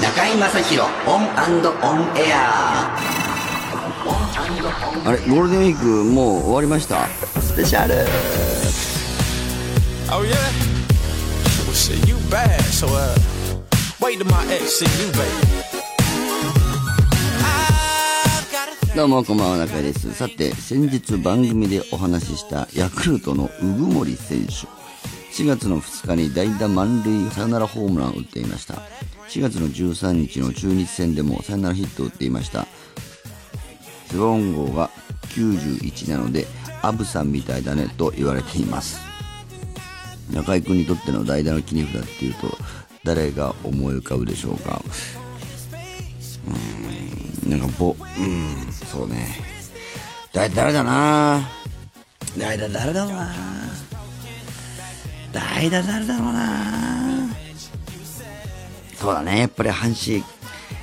中居正広 ON & ON AIR あれゴールデンウィークもう終わりましたスペシャル Oh yeah? Well shit, you bad, so uh wait till my ex see you, baby. どうもこんばんは中居です。さて先日番組でお話ししたヤクルトの鵜久森選手。4月の2日に代打満塁サヨナラホームランを打っていました。4月の13日の中日戦でもサヨナラヒットを打っていました。背番号が91なのでアブさんみたいだねと言われています。中居君にとっての代打の切り札っていうと誰が思い浮かぶでしょうか？なんかぼうんそうね。代打誰だな。代打誰だろうな。代打誰だろうな。そうだね。やっぱり阪神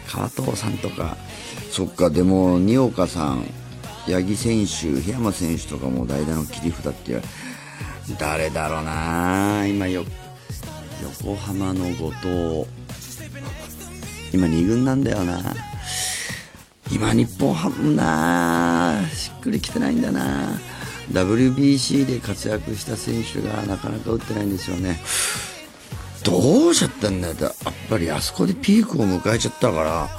川藤さんとか。そっかでも二岡さん八木選手檜山選手とかも代打の切り札って誰だろうな。今よ横浜の後藤。今2軍なんだよな。今日本ハムなしっくりきてないんだな。WBC で活躍した選手がなかなか打ってないんですよね。どうしちゃったんだよ。やっぱりあそこでピークを迎えちゃったから。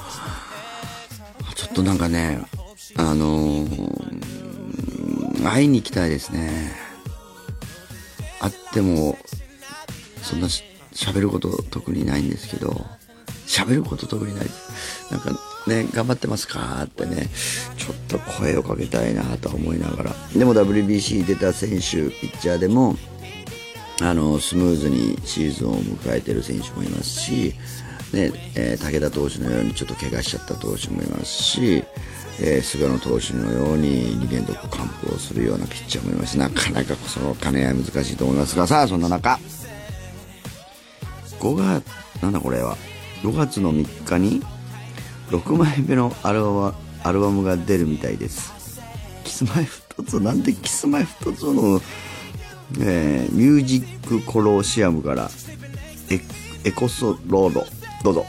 ちょっとなんかねあのー会いに行きたいですね。会ってもそんなし喋ること特にないんですけど。喋ること特にない。なんかね頑張ってますか？ってねちょっと声をかけたいなと思いながら。でも WBC 出た選手ピッチャーでもあのスムーズにシーズンを迎えてる選手もいますし、ねえー武田投手のようにちょっと怪我しちゃった投手もいますし、えー菅野投手のように2連続完封をするようなピッチャーもいますなかなかその兼ね合い難しいと思いますが。さあそんな中5月なんだこれは？5月の3日に6枚目のアルバムアルバムが出るみたいです。キスマイフットツなんでキスマイフットツの、えーミュージックコロシアムからエエコソロードどうぞ。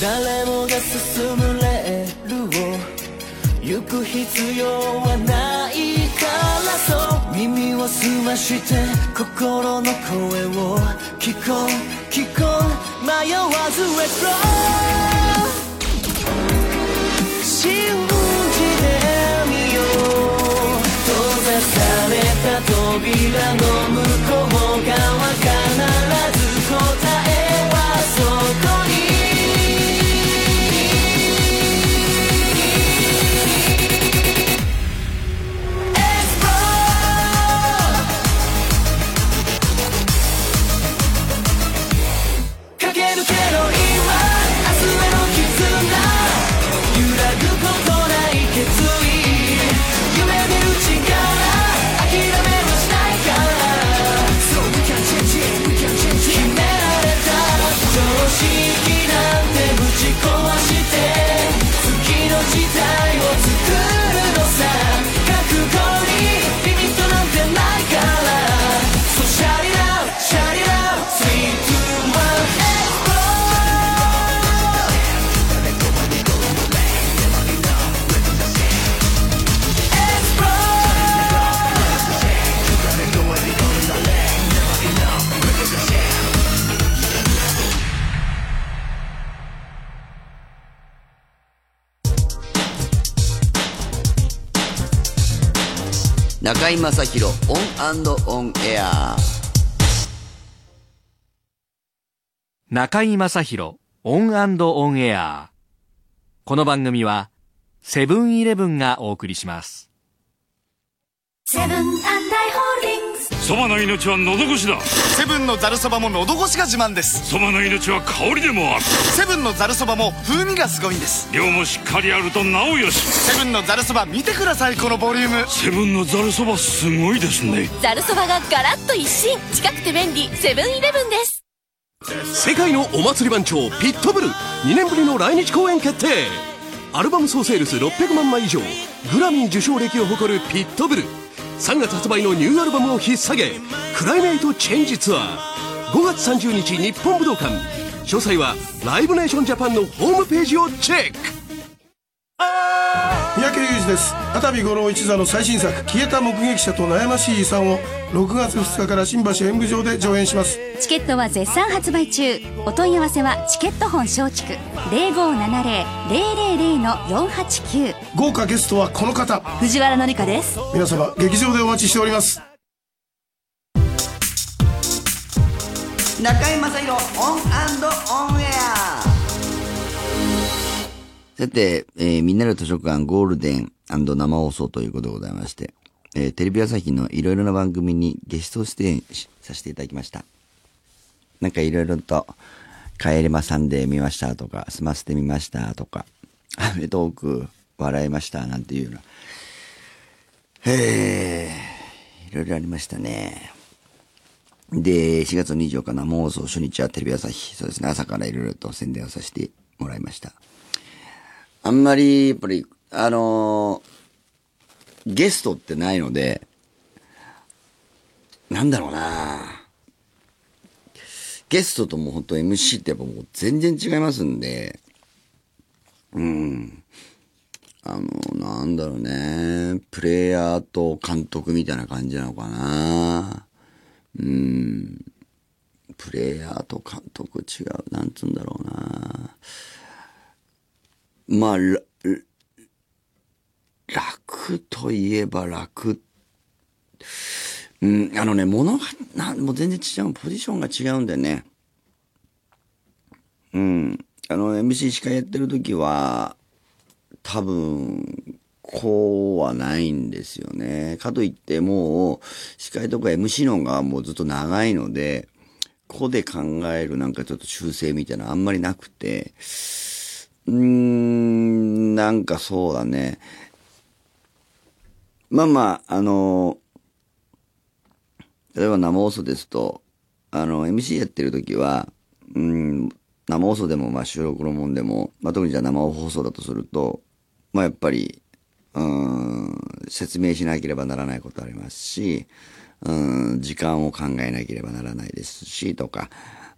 誰もが進むレールを行く必要はないからそう耳を澄まして心の声を聞こう聞こう迷わず Explode 信じてみよう閉ざされた扉の向中居正広 ON & ON AIR。中居正広 ON & ON AIR。この番組はセブンイレブンがお送りします。セブンアイ・ホールディングスそばの命は喉越しだ。セブンのざるそばも喉越しが自慢です。そばの命は香りでもある。セブンのざるそばも風味がすごいんです。量もしっかりあるとなおよし。セブンのざるそば見てくださいこのボリューム。セブンのざるそばすごいですね。ざるそばがガラッと一新。近くて便利。セブンイレブンです。世界のお祭り番長ピットブル。2年ぶりの来日公演決定。アルバム総セールス600万枚以上。グラミー受賞歴を誇るピットブル3月発売のニューアルバムを引っ提げクライメイトチェンジツアー。5月30日日本武道館。詳細はライブネーションジャパンのホームページをチェック。三宅裕二です。熱海五郎一座の最新作「消えた目撃者と悩ましい遺産」を6月2日から新橋演舞場で上演します。チケットは絶賛発売中。お問い合わせはチケット本松竹。0570-000-489豪華ゲストはこの方。藤原紀香です。皆様劇場でお待ちしております。中居正広 ON & ON AIR さて、えーみんなで図書館ゴールデン生放送ということでございまして、えーテレビ朝日のいろいろな番組にゲスト出演させていただきました。なんかいろいろと、帰れまサンデー見ましたとか、スマステ見ましたとか、アメトーク笑いましたなんていうような。へえ、いろいろありましたね。で、4月24日生放送初日はテレビ朝日、そうですね、朝からいろいろと宣伝をさせてもらいました。あんまり、やっぱり、あのーゲストってないので、なんだろうなゲストとも本当 MC ってやっぱもう全然違いますんで、うん。あの、なんだろうね。プレイヤーと監督みたいな感じなのかなうん。プレイヤーと監督違う。なんつうんだろうなまあ、楽といえば楽。うん、あのね、物が、なもう全然違う、ポジションが違うんだよね。うん。あの、MC 司会やってる時は、多分、こうはないんですよね。かといってもう、司会とか MC の方がもうずっと長いので、こで考えるなんかちょっと修正みたいなあんまりなくて、うーん、なんかそうだね。まあまあ、あの、例えば生放送ですと、あの、MC やってる時は、うん、生放送でも、まあ収録のもんでも、まあ特にじゃあ生放送だとすると、まあやっぱり、うん、説明しなければならないことありますし、うん、時間を考えなければならないですし、とか、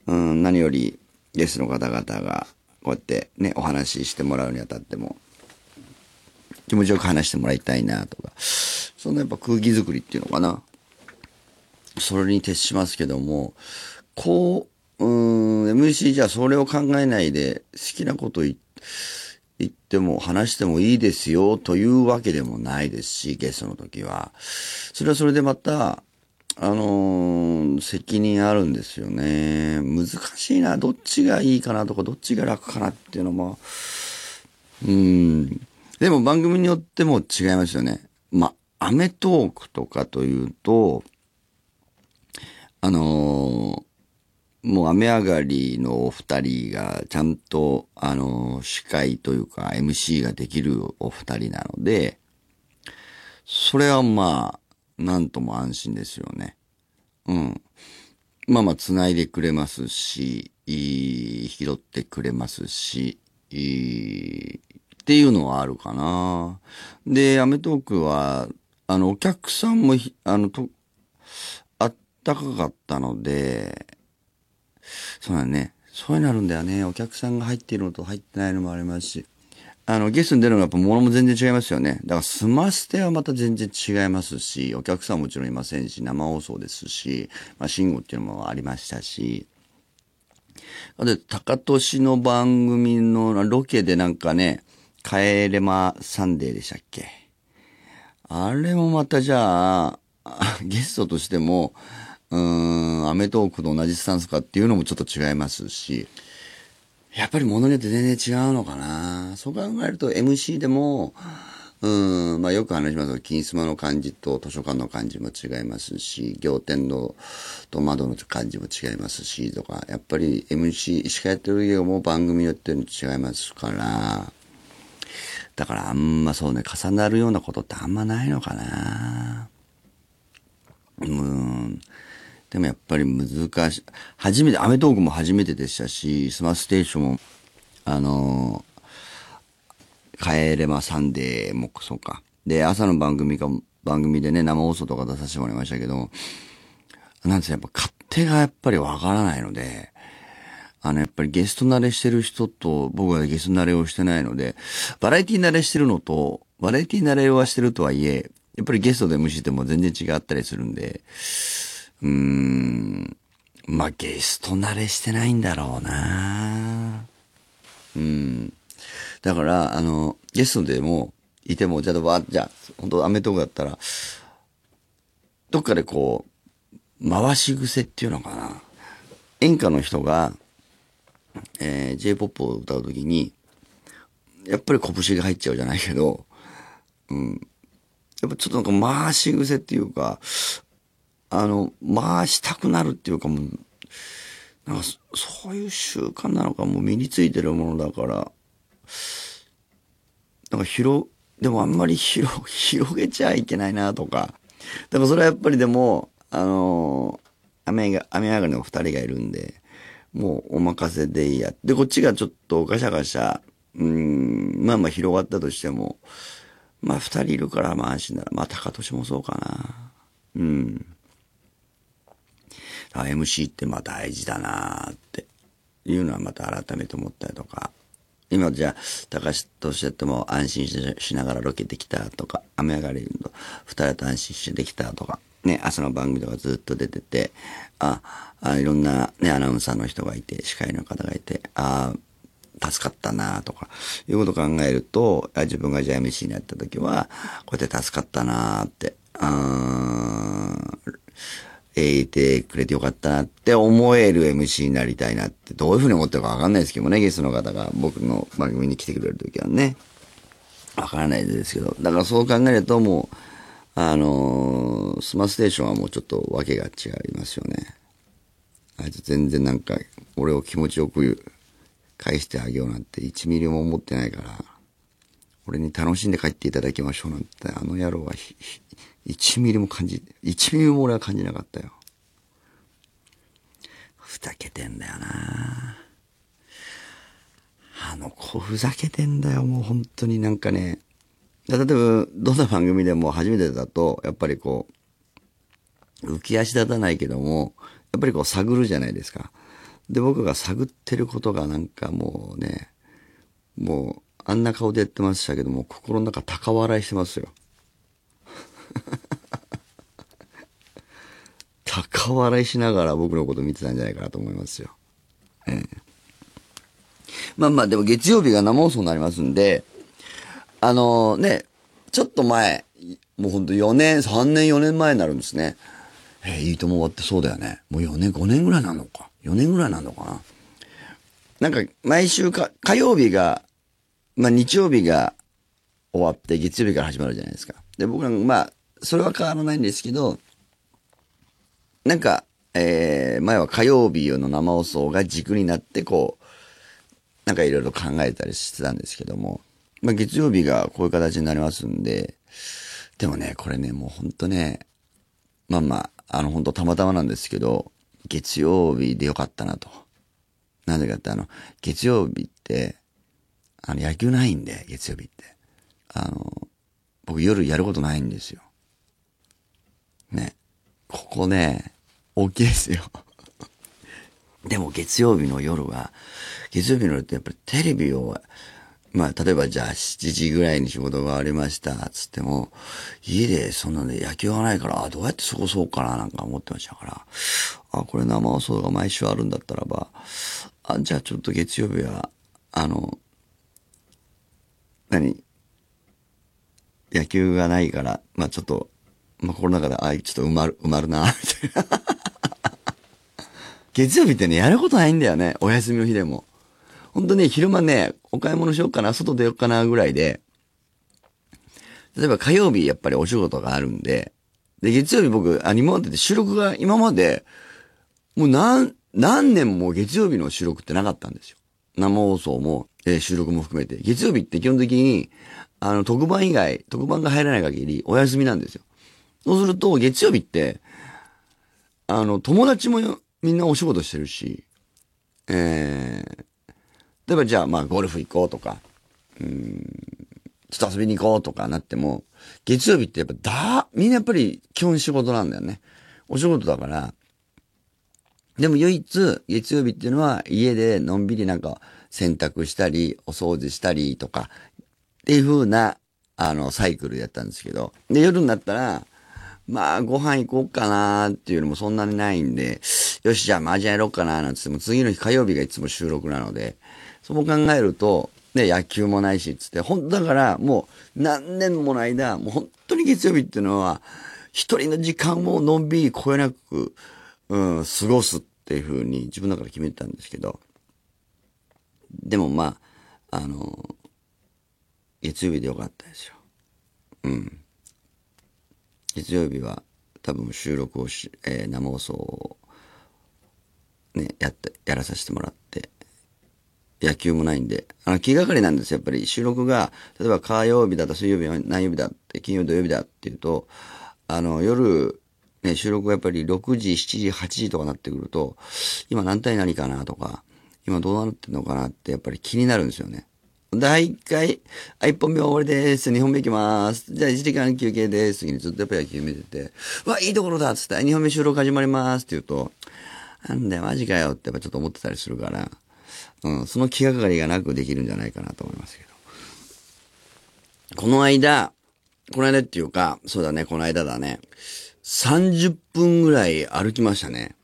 うん、何よりゲストの方々が、こうやってね、お話ししてもらうにあたっても、気持ちよく話してもらいたいな、とか、そんなやっぱ空気作りっていうのかな。それに徹しますけども、こう、うーん、MC じゃあそれを考えないで好きなこと言言っても話してもいいですよというわけでもないですし、ゲストの時は。それはそれでまた、あの責任あるんですよね。難しいな。どっちがいいかなとか、どっちが楽かなっていうのも、うん。でも番組によっても違いますよね。まあ、アメトークとかというと、あのもう雨上がりのお二人がちゃんと、あの司会というか MC ができるお二人なので、それはまあ、なんとも安心ですよね。うん。まあまあ、繋いでくれますし、拾ってくれますし、っていうのはあるかな。で、アメトークは、あの、お客さんも、あの、と、あったかかったので、そうだね。そういうのあるんだよね。お客さんが入っているのと入ってないのもありますし。あの、ゲストに出るのがやっぱ物も全然違いますよね。だから、スマステはまた全然違いますし、お客さんはもちろんいませんし、生放送ですし、まあ、慎吾っていうのもありましたし。で、高俊の番組のロケでなんかね、帰れまサンデーでしたっけ？あれもまたじゃあ、ゲストとしても、うーん、アメトークと同じスタンスかっていうのもちょっと違いますし、やっぱり物によって全然違うのかな。そう考えると MC でも、うん、まあよく話しますけど、金スマの感じと図書館の感じも違いますし、仰天のと窓の感じも違いますし、とか、やっぱり MC しかやってるけども番組によって違いますから、だからあんまそうね、重なるようなことってあんまないのかな。うん。でもやっぱり難しい。初めて、アメトークも初めてでしたし、スマステーションも、あの帰れまサンデーもそうか。で、朝の番組が、番組でね、生放送とか出させてもらいましたけど、なんです、やっぱ勝手がやっぱりわからないので、あの、やっぱりゲスト慣れしてる人と、僕はゲスト慣れをしてないので、バラエティ慣れしてるのと、バラエティ慣れはしてるとはいえ、やっぱりゲストで MC っても全然違ったりするんで、うん、まあ、ゲスト慣れしてないんだろうなうん。だから、あの、ゲストでも、いても、じゃあ、わじゃあ、本当アメトークだったら、どっかでこう、回し癖っていうのかな。演歌の人が、えー、J-POP を歌うときに、やっぱり拳が入っちゃうじゃないけど、うん。やっぱちょっとなんか回し癖っていうか、あの、回したくなるっていうかもう、なんかそういう習慣なのかもう身についてるものだから、なんか広、でもあんまり 広、広げちゃいけないなとか。でもそれはやっぱりでも、あの雨が、雨上がりの二人がいるんで、もうお任せでいいや。で、こっちがちょっとガシャガシャ、うん、まあまあ広がったとしても、まあ二人いるからまあ安心なら、まあ高俊もそうかな。うん。MC ってまあ大事だなっていうのはまた改めて思ったりとか。今じゃあ、高橋としてっても安心しながらロケできたとか、雨上がりの二人と安心してできたとか、ね、朝の番組とかずっと出てて、あ、あいろんなね、アナウンサーの人がいて、司会の方がいて、あ助かったなとか、いうことを考えると、自分がじゃあ MC になった時は、こうやって助かったなって、あーえーいてくれてよかったなって思える MC になりたいなって、どういうふうに思ってるかわかんないですけどもね、ゲストの方が僕の番組に来てくれる時はね。わからないですけど。だからそう考えるともう、あのースマステーションはもうちょっとわけが違いますよね。あいつ全然なんか、俺を気持ちよく返してあげようなんて1ミリも思ってないから、俺に楽しんで帰っていただきましょうなんて、あの野郎はひひ1ミリも感じ、1ミリも俺は感じなかったよ。ふざけてんだよなあの子ふざけてんだよ、もう本当になんかね。例えば、どんな番組でも初めてだと、やっぱりこう、浮き足立たないけども、やっぱりこう探るじゃないですか。で、僕が探ってることがなんかもうね、もう、あんな顔でやってましたけども、心の中高笑いしてますよ。高笑いしながら僕のこと見てたんじゃないかなと思いますよ。ええまあまあ、でも月曜日が生放送になりますんで、あのね、ちょっと前、もうほんと4年、3年4年前になるんですね。えーいいとも終わってそうだよね。もう4年、5年ぐらいなのか。4年ぐらいなのかな。なんか、毎週か、火曜日が、まあ日曜日が終わって月曜日から始まるじゃないですか。で、僕らまあ、それは変わらないんですけど、なんか、えー、前は火曜日の生放送が軸になって、こう、なんかいろいろ考えたりしてたんですけども、まあ月曜日がこういう形になりますんで、でもね、これね、もうほんとね、まあまあ、あの本当たまたまなんですけど、月曜日でよかったなと。なんでかってあの、月曜日って、あの野球ないんで、月曜日って。あの、僕夜やることないんですよ。ね。ここね、大きいですよ。でも月曜日の夜は、月曜日の夜ってやっぱりテレビを、まあ、例えばじゃあ7時ぐらいに仕事が終わりました、つっても、家でそんなで野球がないから、あどうやって過ごそうかな、なんか思ってましたから、あ、これ生放送が毎週あるんだったらば、あ、じゃあちょっと月曜日は、あの、何野球がないから、まあちょっと、まあコロナ禍で、あ、ちょっと埋まる、埋まるな、みたいな。月曜日ってね、やることないんだよね。お休みの日でも。本当ね、昼間ね、お買い物しようかな、外出ようかな、ぐらいで。例えば火曜日やっぱりお仕事があるんで、で、月曜日僕、あ、今までで収録が今まで、もう何、何年も月曜日の収録ってなかったんですよ。生放送も、えー収録も含めて。月曜日って基本的に、あの、特番以外、特番が入らない限りお休みなんですよ。そうすると、月曜日って、あの、友達もみんなお仕事してるし、えー、例えばじゃあ、まあ、ゴルフ行こうとか、うん、ちょっと遊びに行こうとかなっても、月曜日ってやっぱだ、みんなやっぱり基本仕事なんだよね。お仕事だから、でも唯一、月曜日っていうのは家でのんびりなんか洗濯したり、お掃除したりとか、っていう風な、あの、サイクルやったんですけど、で、夜になったら、まあ、ご飯行こうかなっていうのもそんなにないんで、よし、じゃあ麻雀やろうかななんつっても、次の日火曜日がいつも収録なので、そう考えると、ね、野球もないし、つって、ほん、だから、もう、何年もの間、もう本当に月曜日っていうのは、一人の時間をのんびりこえなく、うん、過ごすっていう風に自分の中で決めてたんですけど、でもまあ、あの、月曜日でよかったですよ。うん。月曜日は多分収録をし、えー生放送をね、やって、やらさせてもらって、野球もないんで、あの、気がかりなんですよ、やっぱり。収録が、例えば火曜日だと水曜日は何曜日だって、金曜土曜日だっていうと、あの、夜、ね、収録がやっぱり6時、7時、8時とかなってくると、今何対何かなとか、今どうなってんのかなってやっぱり気になるんですよね。第1回、あ、1本目終わりです。2本目行きます。じゃあ1時間休憩です。次にずっとやっぱ野球見てて、わ、いいところだっつって、2本目収録始まりますって言うと、なんだよ、マジかよってやっぱちょっと思ってたりするから、うん、その気がかりがなくできるんじゃないかなと思いますけど。この間、この間っていうか、そうだね、この間だね。30分ぐらい歩きましたね。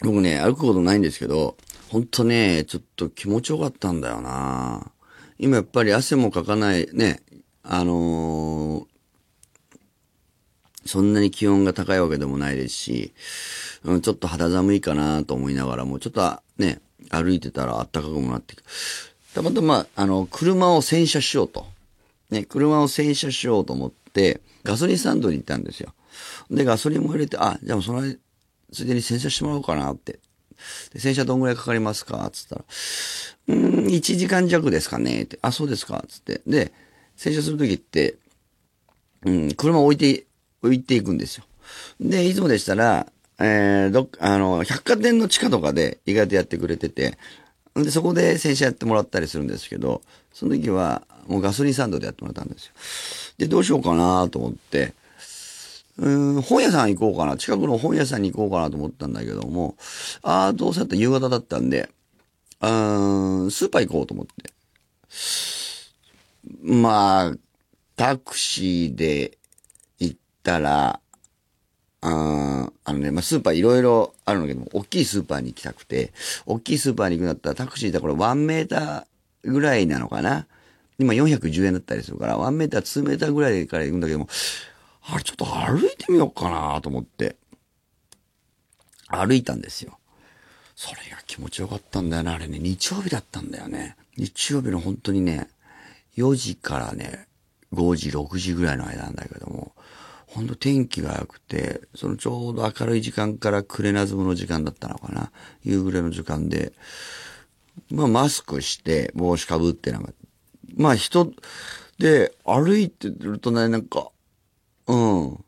僕ね、歩くことないんですけど、ほんとね、ちょっと気持ちよかったんだよな今やっぱり汗もかかない、ね、あのーそんなに気温が高いわけでもないですし、うん、ちょっと肌寒いかなと思いながらも、ちょっとね、歩いてたら暖かくもなってくたまたま、あの、車を洗車しようと。ね、車を洗車しようと思って、ガソリンスタンドに行ったんですよ。で、ガソリンも入れて、あ、じゃあその、ついでに洗車してもらおうかなって。で、洗車どんぐらいかかりますか？つったら、うん、1時間弱ですかねって。あ、そうですかつって。で、洗車するときって、うん、車を置いて、置いていくんですよ。で、いつもでしたら、えー、どあの、百貨店の地下とかで意外とやってくれてて、で、そこで洗車やってもらったりするんですけど、その時は、もうガソリンスタンドでやってもらったんですよ。で、どうしようかなと思って、本屋さん行こうかな。近くの本屋さんに行こうかなと思ったんだけども、ああ、どうせだったら夕方だったんで、うん、スーパー行こうと思って。まあ、タクシーで行ったら、ああのね、まあ、スーパーいろいろあるんだけども、大きいスーパーに行きたくて、大きいスーパーに行くんだったらタクシーでこれ1メーターぐらいなのかな今410円だったりするから、1メーター、2メーターぐらいから行くんだけども、あれちょっと歩いてみようかなと思って、歩いたんですよ。それが気持ちよかったんだよな、あれね、日曜日だったんだよね。日曜日の本当にね、4時からね、5時、6時ぐらいの間なんだけども、本当天気が良くて、そのちょうど明るい時間から暮れなずむの時間だったのかな。夕暮れの時間で、まあマスクして、帽子かぶってなんか、まあ人で歩いてるとね、なんか、うん。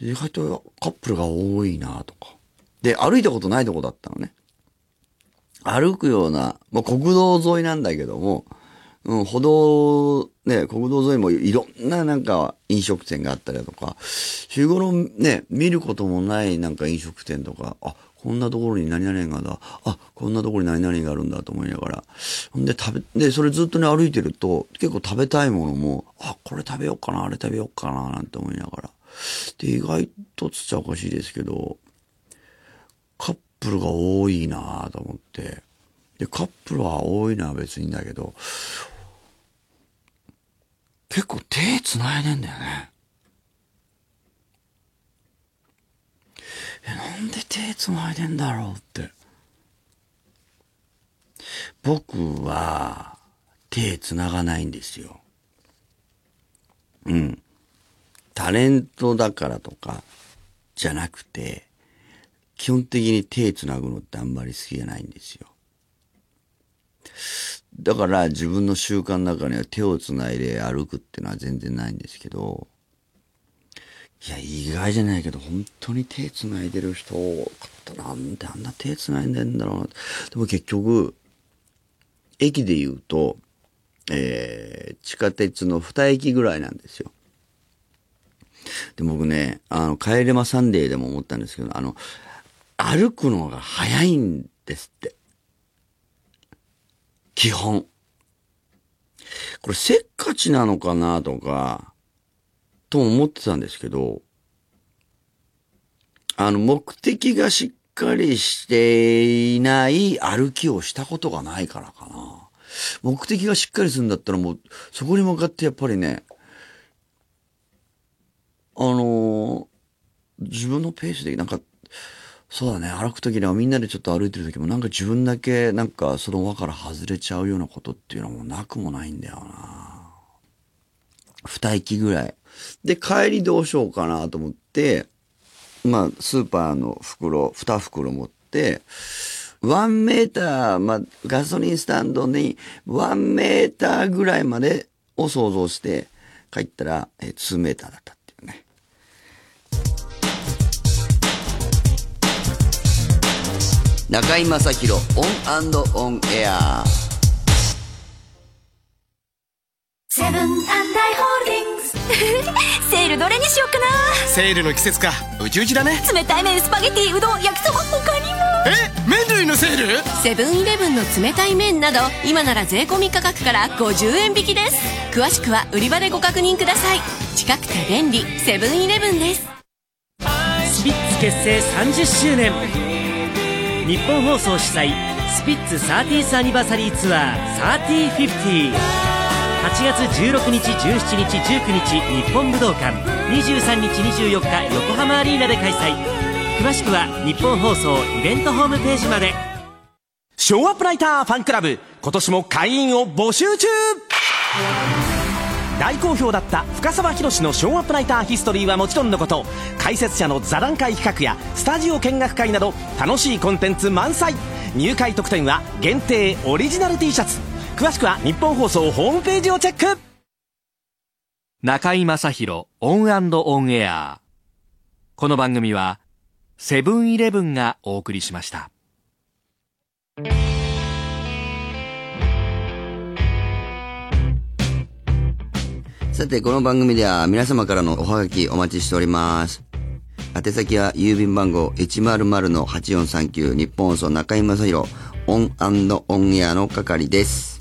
意外とカップルが多いなとか。で、歩いたことないとこだったのね。歩くような、まあ、国道沿いなんだけども、うん、歩道、ね、国道沿いもいろんななんか飲食店があったりだとか、日頃ね、見ることもないなんか飲食店とか、あ、こんなところに何々がだ、あ、こんなところに何々があるんだと思いながら、んで食べ、で、それずっとね歩いてると、結構食べたいものも、あ、これ食べようかな、あれ食べようかな、なんて思いながら。で、意外とつっちゃおかしいですけど、カップルが多いなと思って。で、カップルは多いのは別にいいんだけど、結構手繋いでんだよね。え、なんで手繋いでんだろうって。僕は手繋がないんですよ。うん。タレントだからとかじゃなくて、基本的に手繋ぐのってあんまり好きじゃないんですよ。だから自分の習慣の中には手を繋いで歩くっていうのは全然ないんですけど、いや、意外じゃないけど、本当に手繋いでる人多かったな。なんであんな手繋いでんだろうな。でも結局、駅で言うと、えー、地下鉄の2駅ぐらいなんですよ。で、僕ね、あの、帰れまサンデーでも思ったんですけど、あの、歩くのが早いんですって。基本。これせっかちなのかなとか、と思ってたんですけど、あの、目的がしっかりしていない歩きをしたことがないからかな。目的がしっかりするんだったらもう、そこに向かってやっぱりね、あの自分のペースで、なんか、そうだね、歩くときにはみんなでちょっと歩いてるときもなんか自分だけなんかその輪から外れちゃうようなことっていうのもなくもないんだよな。二駅ぐらい。で、帰りどうしようかなと思って、まあ、スーパーの袋、二袋持って、ワンメーター、まあ、ガソリンスタンドにワンメーターぐらいまでを想像して帰ったら、えー、2メーターだったっていうね。中居正広オンオンエアセブンアイ・ホールディングスセールどれにしようかな。セールの季節か。うちうちだね。冷たい麺スパゲティうどん焼きそば他にも。え？麺類のセール？セブンイレブンの冷たい麺など今なら税込価格から50円引きです。詳しくは売り場でご確認ください。近くて便利セブンイレブンです。スピッツ結成30周年。日本放送主催スピッツ 30th アニバーサリーツアー3050 8月16日17日19日日本武道館。23日24日横浜アリーナで開催。詳しくは日本放送イベントホームページまで。ショーアップライターファンクラブ。今年も会員を募集中。大好評だった深沢宏のショーアップライターヒストリーはもちろんのこと。解説者の座談会企画やスタジオ見学会など楽しいコンテンツ満載。入会特典は限定オリジナル T シャツ。詳しくは日本放送ホームページをチェック。中居正広オンオンエア。この番組はセブンイレブンがお送りしました。さて、この番組では皆様からのおはがきお待ちしております。宛先は郵便番号100-8439ニッポン放送中居正広。オンオンエアの係です。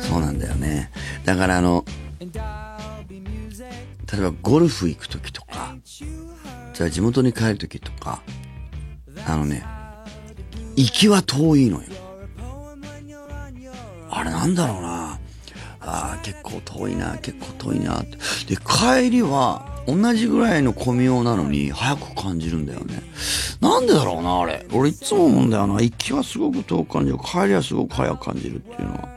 そうなんだよね。だからあの、例えばゴルフ行く時とか、じゃあ地元に帰る時とか、あのね、行きは遠いのよ。あれなんだろうな。ああ、結構遠いな、結構遠いな。で、帰りは同じぐらいの混みようなのに早く感じるんだよね。なんでだろうな、あれ。俺いつも思うんだよな。行きはすごく遠く感じる。帰りはすごく早く感じるっていうのは。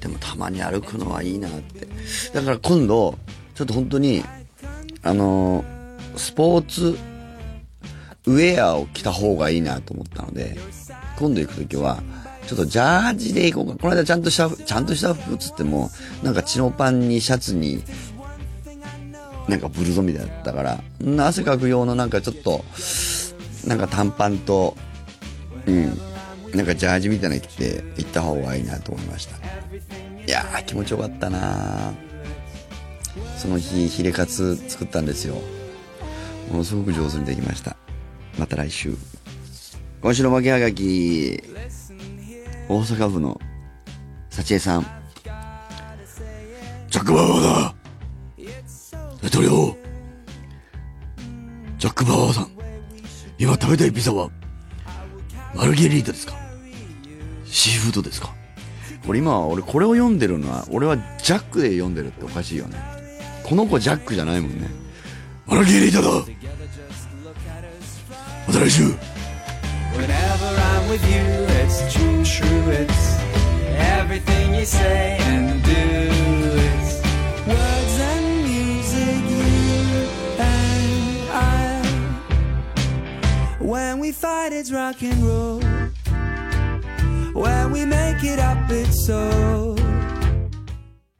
でもたまに歩くのはいいなって。だから今度、ちょっと本当に、あのスポーツウェアを着た方がいいなと思ったので、今度行くときは、ちょっとジャージで行こうか。この間ちゃんとした、ちゃんとした服っつっても、なんかチノパンにシャツに、なんかブルゾンみたいだったから、汗かく用のなんかちょっと、なんか短パンと、うん、なんかジャージみたいなの着て行った方がいいなと思いました。いやー、気持ちよかったなその日、ヒレカツ作ったんですよ。ものすごく上手にできました。また来週。今週の負けはがき、大阪府の幸恵さん。ジャック・バウアーだ統領ジャック・バーさん今食べたいピザはマルゲリータですか？シーフードですか？これ今、俺これを読んでるのは、俺はジャックで読んでるっておかしいよね。この子ジャックじゃないもんね。マルゲリータだまた来週 Whenever I'm with you, it's true, true, it's everything you say and do. It's words we fight, it's rock and roll. When we make it up, it's so